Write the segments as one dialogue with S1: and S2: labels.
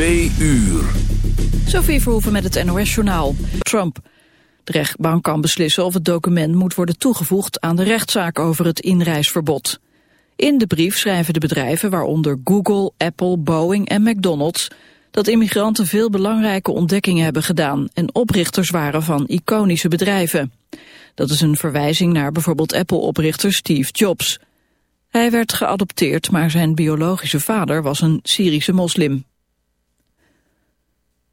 S1: Twee uur.
S2: Sophie Verhoeven met het NOS-journaal. Trump. De rechtbank kan beslissen of het document moet worden toegevoegd aan de rechtszaak over het inreisverbod. In de brief schrijven de bedrijven, waaronder Google, Apple, Boeing en McDonald's, dat immigranten veel belangrijke ontdekkingen hebben gedaan en oprichters waren van iconische bedrijven. Dat is een verwijzing naar bijvoorbeeld Apple-oprichter Steve Jobs. Hij werd geadopteerd, maar zijn biologische vader was een Syrische moslim.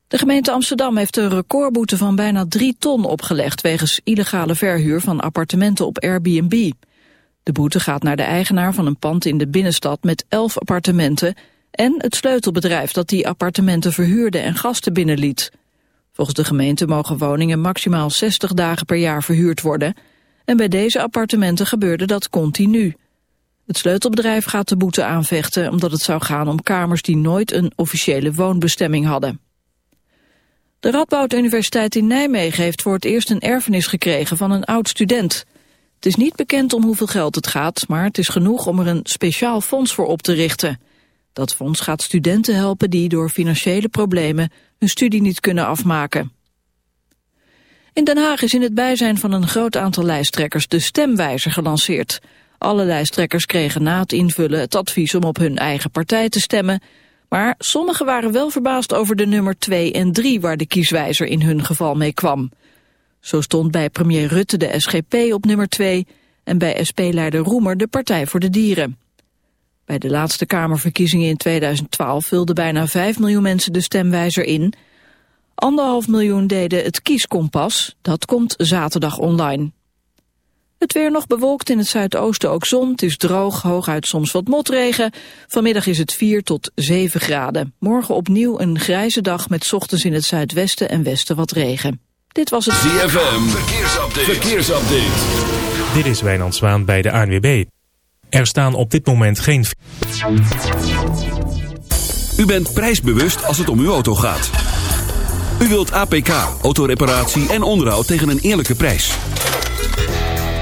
S2: De gemeente Amsterdam heeft een recordboete van bijna drie ton opgelegd... wegens illegale verhuur van appartementen op Airbnb. De boete gaat naar de eigenaar van een pand in de binnenstad met elf appartementen... en het sleutelbedrijf dat die appartementen verhuurde en gasten binnenliet. Volgens de gemeente mogen woningen maximaal 60 dagen per jaar verhuurd worden... en bij deze appartementen gebeurde dat continu... Het sleutelbedrijf gaat de boete aanvechten omdat het zou gaan om kamers die nooit een officiële woonbestemming hadden. De Radboud Universiteit in Nijmegen heeft voor het eerst een erfenis gekregen van een oud-student. Het is niet bekend om hoeveel geld het gaat, maar het is genoeg om er een speciaal fonds voor op te richten. Dat fonds gaat studenten helpen die door financiële problemen hun studie niet kunnen afmaken. In Den Haag is in het bijzijn van een groot aantal lijsttrekkers de stemwijzer gelanceerd. Alle lijsttrekkers kregen na het invullen het advies om op hun eigen partij te stemmen, maar sommigen waren wel verbaasd over de nummer 2 en 3 waar de kieswijzer in hun geval mee kwam. Zo stond bij premier Rutte de SGP op nummer 2 en bij SP-leider Roemer de Partij voor de Dieren. Bij de laatste Kamerverkiezingen in 2012 vulden bijna 5 miljoen mensen de stemwijzer in. Anderhalf miljoen deden het kieskompas, dat komt zaterdag online. Het weer nog bewolkt in het zuidoosten ook zon. Het is droog, hooguit soms wat motregen. Vanmiddag is het 4 tot 7 graden. Morgen opnieuw een grijze dag met ochtends in het zuidwesten en westen wat regen. Dit was het
S1: ZFM. Verkeersupdate. Verkeersupdate.
S3: Dit is Wijnand Zwaan bij de ANWB. Er staan op dit moment geen...
S1: U bent prijsbewust als het om uw auto gaat. U wilt APK, autoreparatie en onderhoud tegen een eerlijke prijs.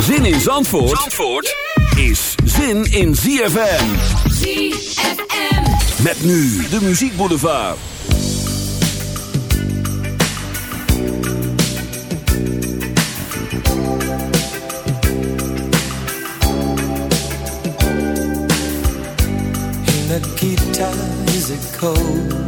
S1: Zin in Zandvoort, Zandvoort is zin in ZFM.
S4: ZFM.
S1: Met nu de Muziek Boulevard.
S5: Nikita, is it cold?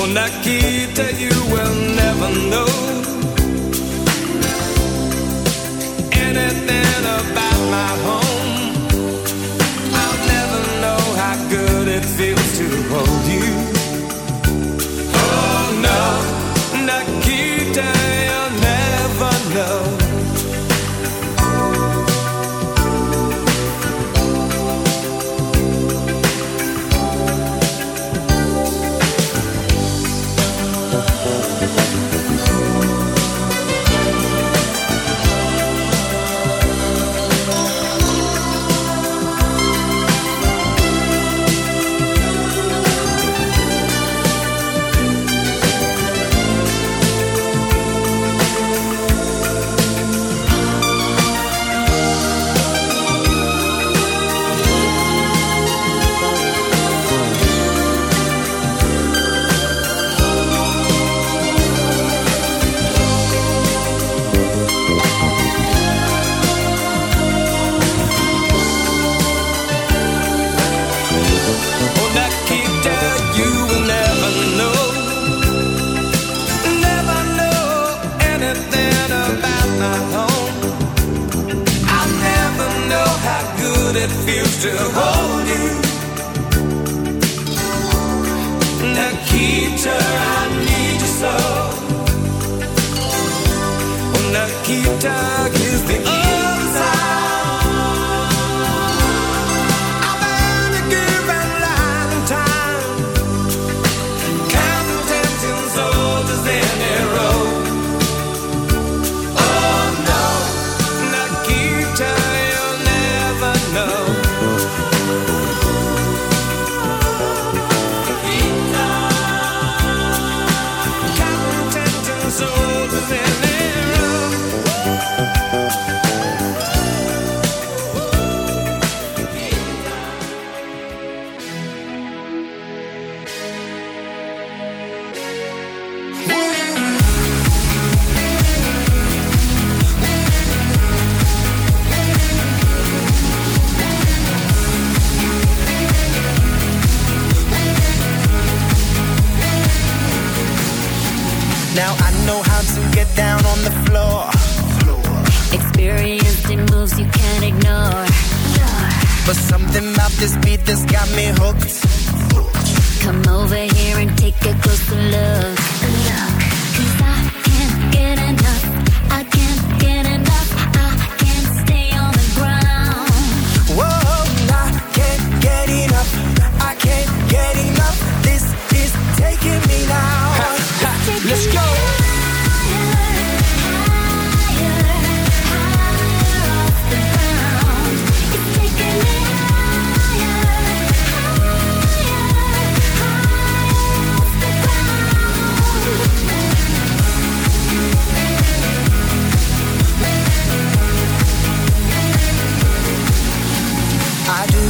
S5: Oh, Nikita, you will never know anything about my home. I'll never know how good it feels to hold it feels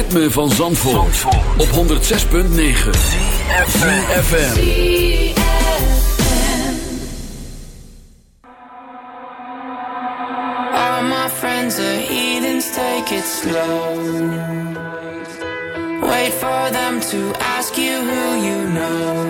S1: Ritme van Zandvoort, op 106.9 FM.
S6: All my friends are heathens, take it slow. Wait for them to ask you who you know.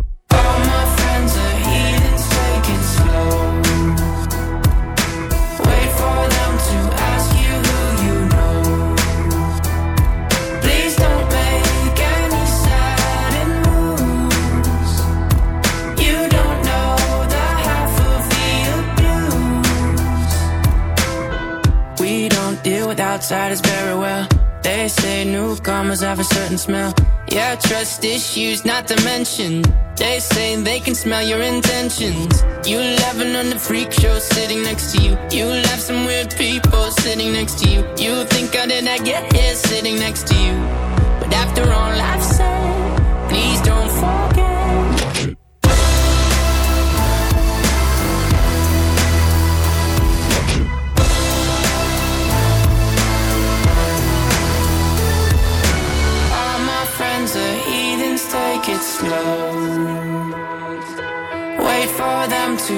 S6: With outsiders very well. They say newcomers have a certain smell. Yeah, trust issues not to mention. They say they can smell your intentions. You laughing on the freak show sitting next to you. You laugh some weird people sitting next to you. You think how did I get here sitting next to you? But after all I've said, please don't forget. Slow. Wait for them to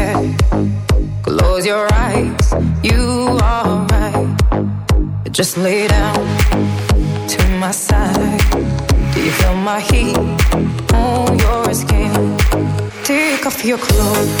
S7: close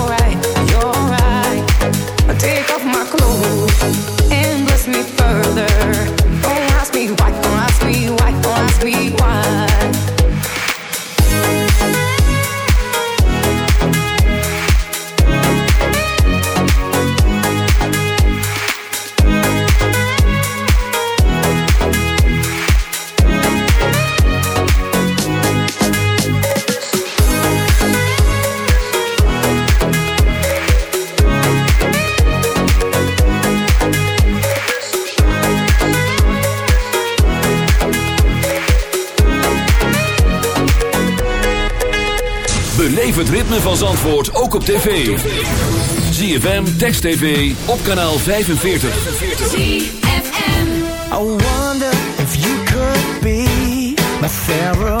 S1: van Zandvoort ook op tv. ZFM, Text TV, op kanaal 45.
S8: I wonder if you could be my.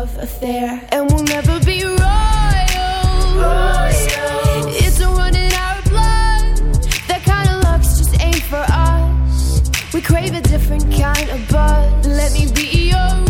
S9: love affair, and we'll never be royals. It's a run in our blood. That kind of luck's just ain't for us. We crave a different kind of buzz. Let me be your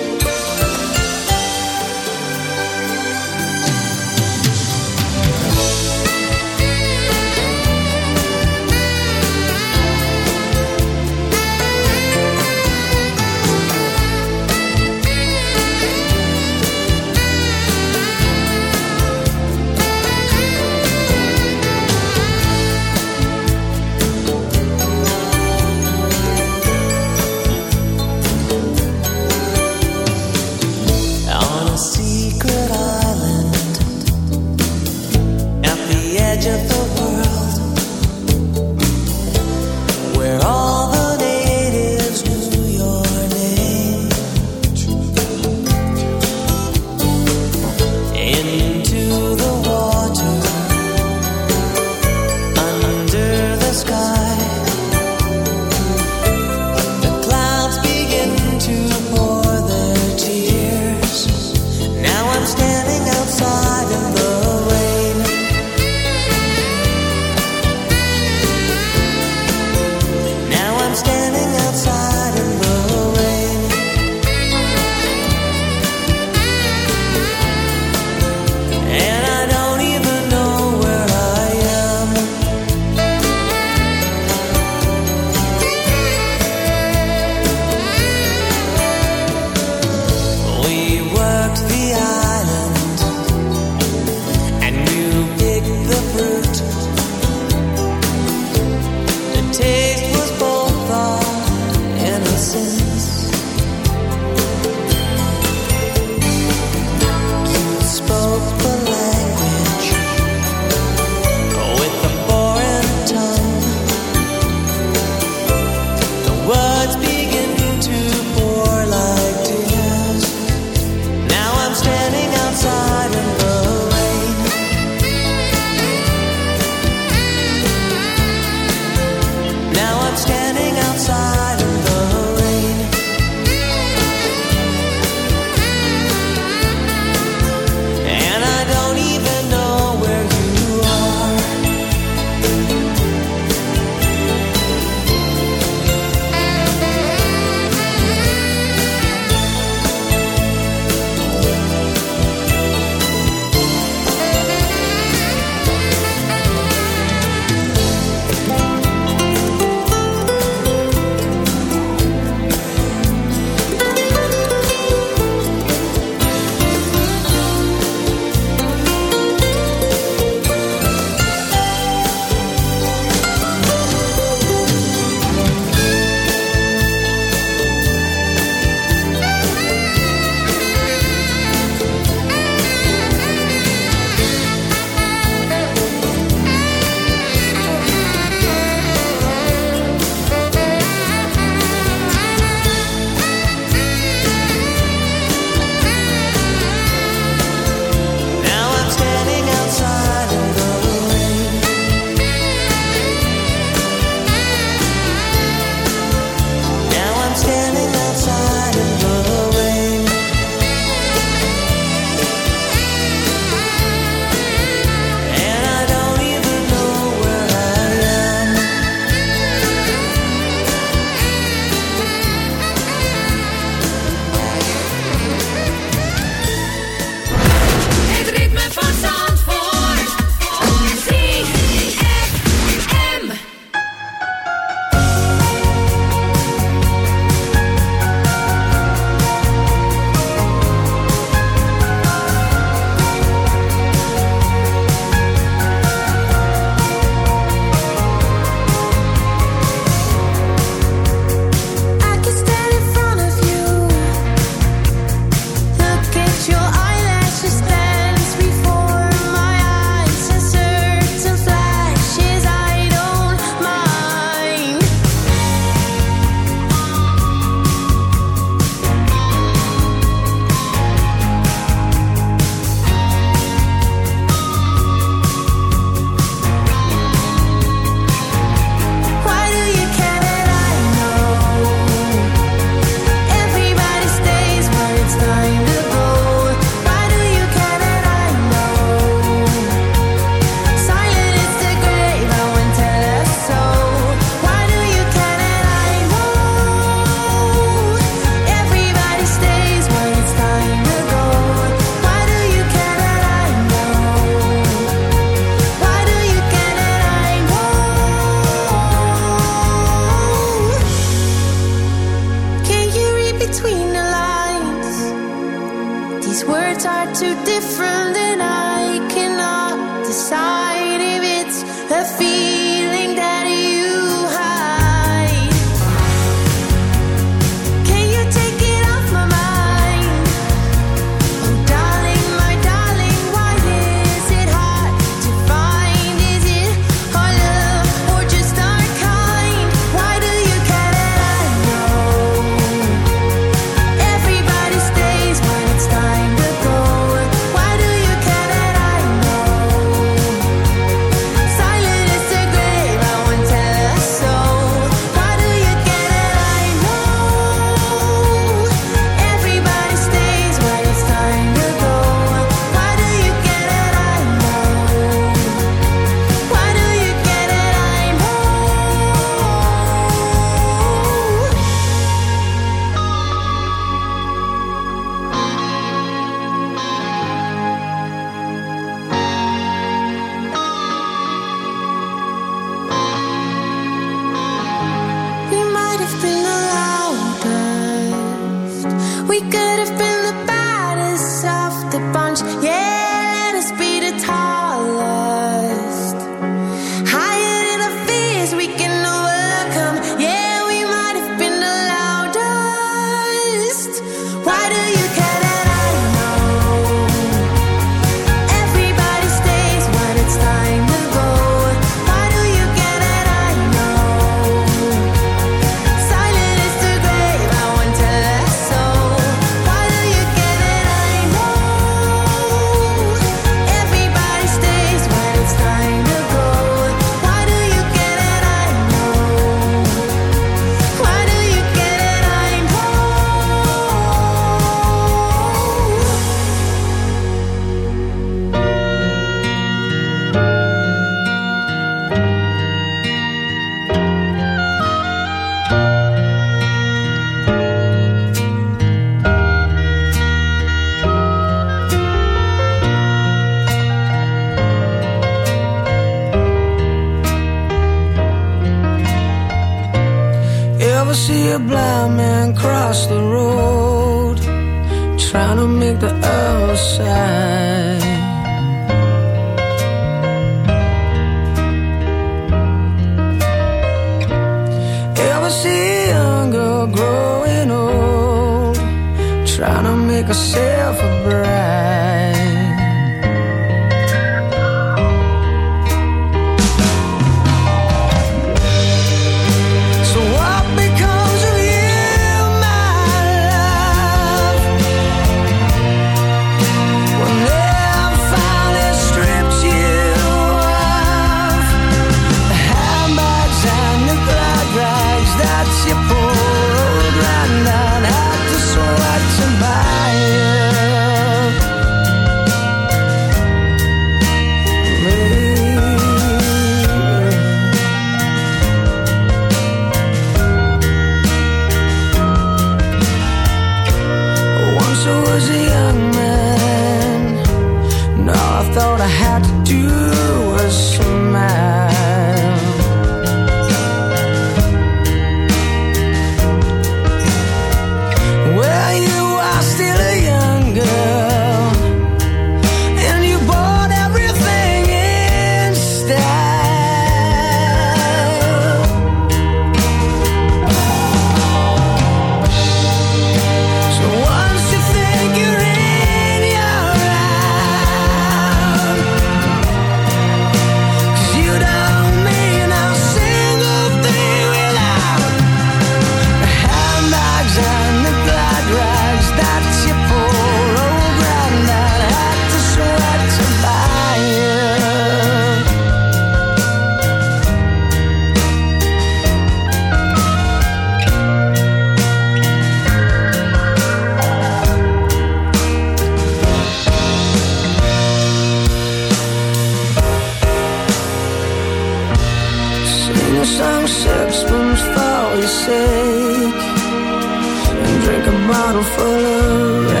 S8: bottle full of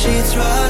S10: sheets right